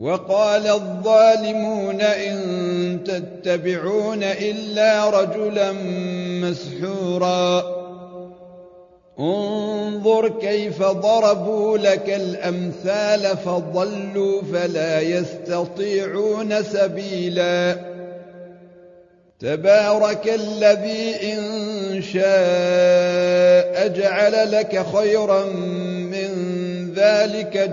وقال الظالمون إن تتبعون إلا رجلا مسحورا. انظر كيف ضربوا لك الأمثال فضلوا فلا يستطيعون سبيلا. تبارك الذي إن شاء جعل لك خيرا من ذلك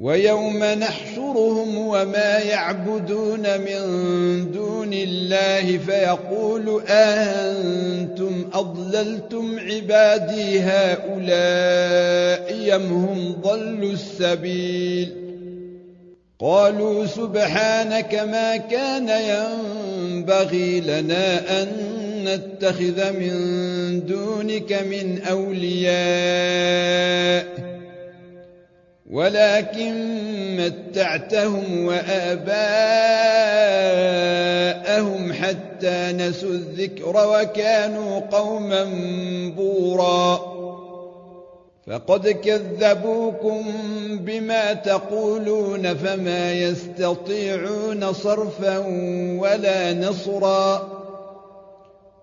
ويوم نحشرهم وما يعبدون من دون الله فيقول أنتم أضللتم عبادي هؤلاء يم هم ضلوا السبيل قالوا سبحانك ما كان ينبغي لنا أن نتخذ من دونك من أولياء ولكن متعتهم وآباءهم حتى نسوا الذكر وكانوا قوما بورا. فقد كذبوكم بما تقولون فما يستطيعون صرفا ولا نصرا.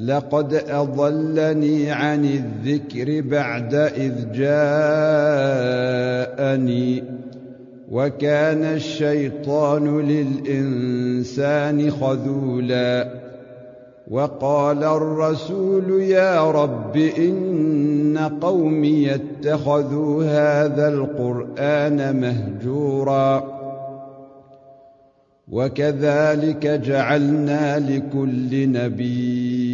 لقد أضلني عن الذكر بعد إذ جاءني. وكان الشيطان للإنسان خذولا. وقال الرسول يا رب إن قومي اتخذوا هذا القرآن مهجورا. وكذلك جعلنا لكل نبي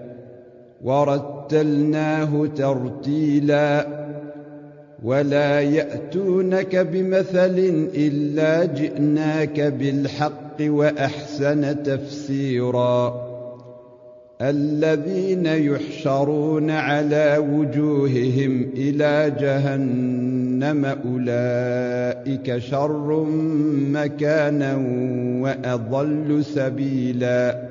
ورتلناه ترتيلاً ولا يأتونك بمثل إلا جئناك بالحق وأحسن تفسيرا. الذين يحشرون على وجوههم إلى جهنم أولئك شر مكانا وأضل سبيلا.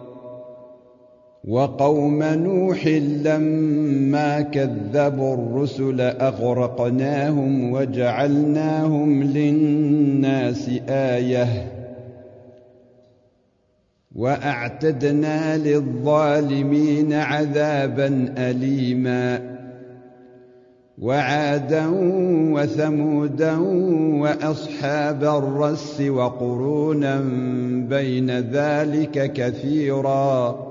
وقوم نوح لما كذبوا الرسل أغرقناهم وجعلناهم للناس آية وأعتدنا للظالمين عذابا اليما وعادا وثمودا وأصحاب الرس وقرونا بين ذلك كثيرا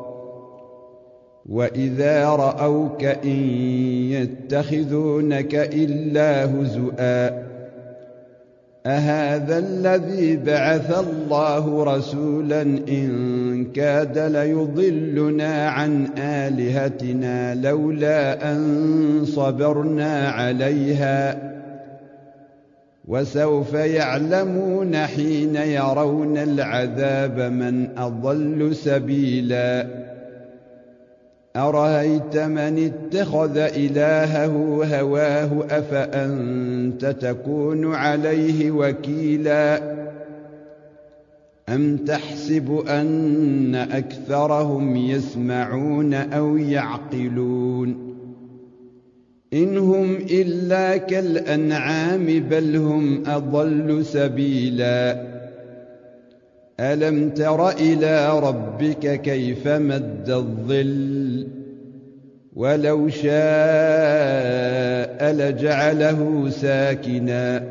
واذا راوك ان يتخذونك الا هزؤا اهذا الذي بعث الله رسولا ان كاد ليضلنا عن الهتنا لولا ان صبرنا عليها وسوف يعلمون حين يرون العذاب من اضل سبيلا أرأيت من اتخذ إلهه هواه أفأنت تكون عليه وكيلا؟ أم تحسب أن أكثرهم يسمعون أو يعقلون؟ إن هم إلا كالأنعام بل هم أضل سبيلا. ألم تر إلى ربك كيف مد الظل؟ ولو شاء لجعله ساكنا.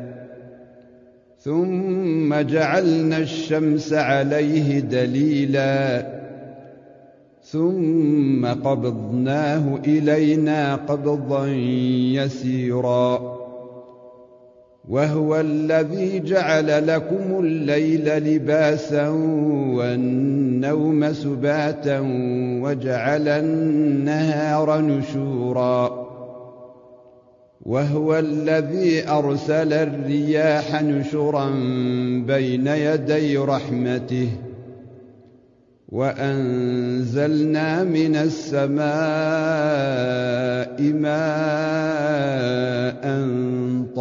ثم جعلنا الشمس عليه دليلا. ثم قبضناه إلينا قبضا يسيرا. وهو الذي جعل لكم الليل لباسا والنوم سباتا وجعل النهار نشورا. وهو الذي أرسل الرياح نشرا بين يدي رحمته. وأنزلنا من السماء ماء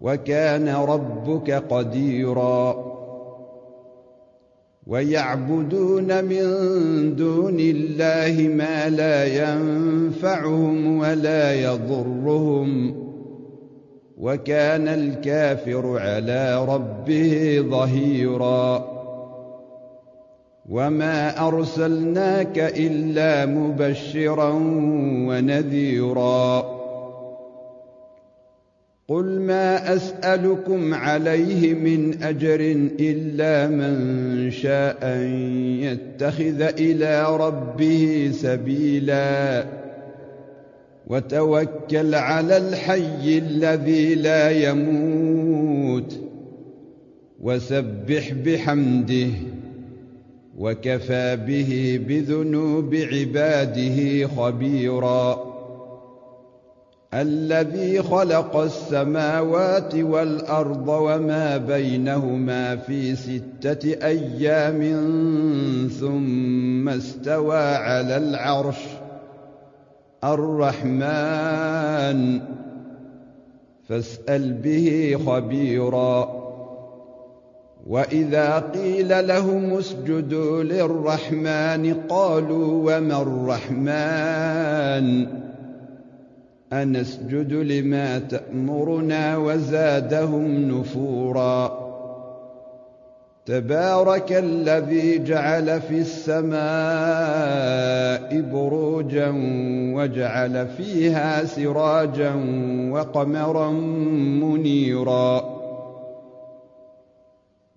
وكان ربك قديرا. ويعبدون من دون الله ما لا ينفعهم ولا يضرهم. وكان الكافر على ربه ظهيرا. وما أرسلناك إلا مبشرا ونذيرا. قل ما اسالكم عليه من اجر الا من شاء ان يتخذ إلى ربه سبيلا وتوكل على الحي الذي لا يموت وسبح بحمده وكفى به بذنوب عباده خبيرا الذي خلق السماوات والأرض وما بينهما في ستة أيام ثم استوى على العرش. الرحمن فاسأل به خبيرا. وإذا قيل لهم اسجدوا للرحمن قالوا وما الرحمن؟ أنسجد لما تأمرنا وزادهم نفورا. تبارك الذي جعل في السماء بروجا وجعل فيها سراجا وقمرا منيرا.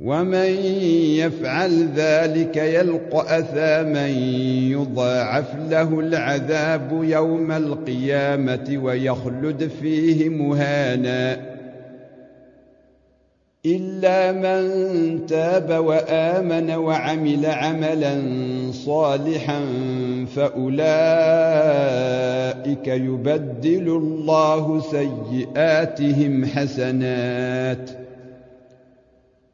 ومن يفعل ذلك يلق اثاما يضاعف له العذاب يوم القيامه ويخلد فيه مهانا الا من تاب وامن وعمل عملا صالحا فاولئك يبدل الله سيئاتهم حسنات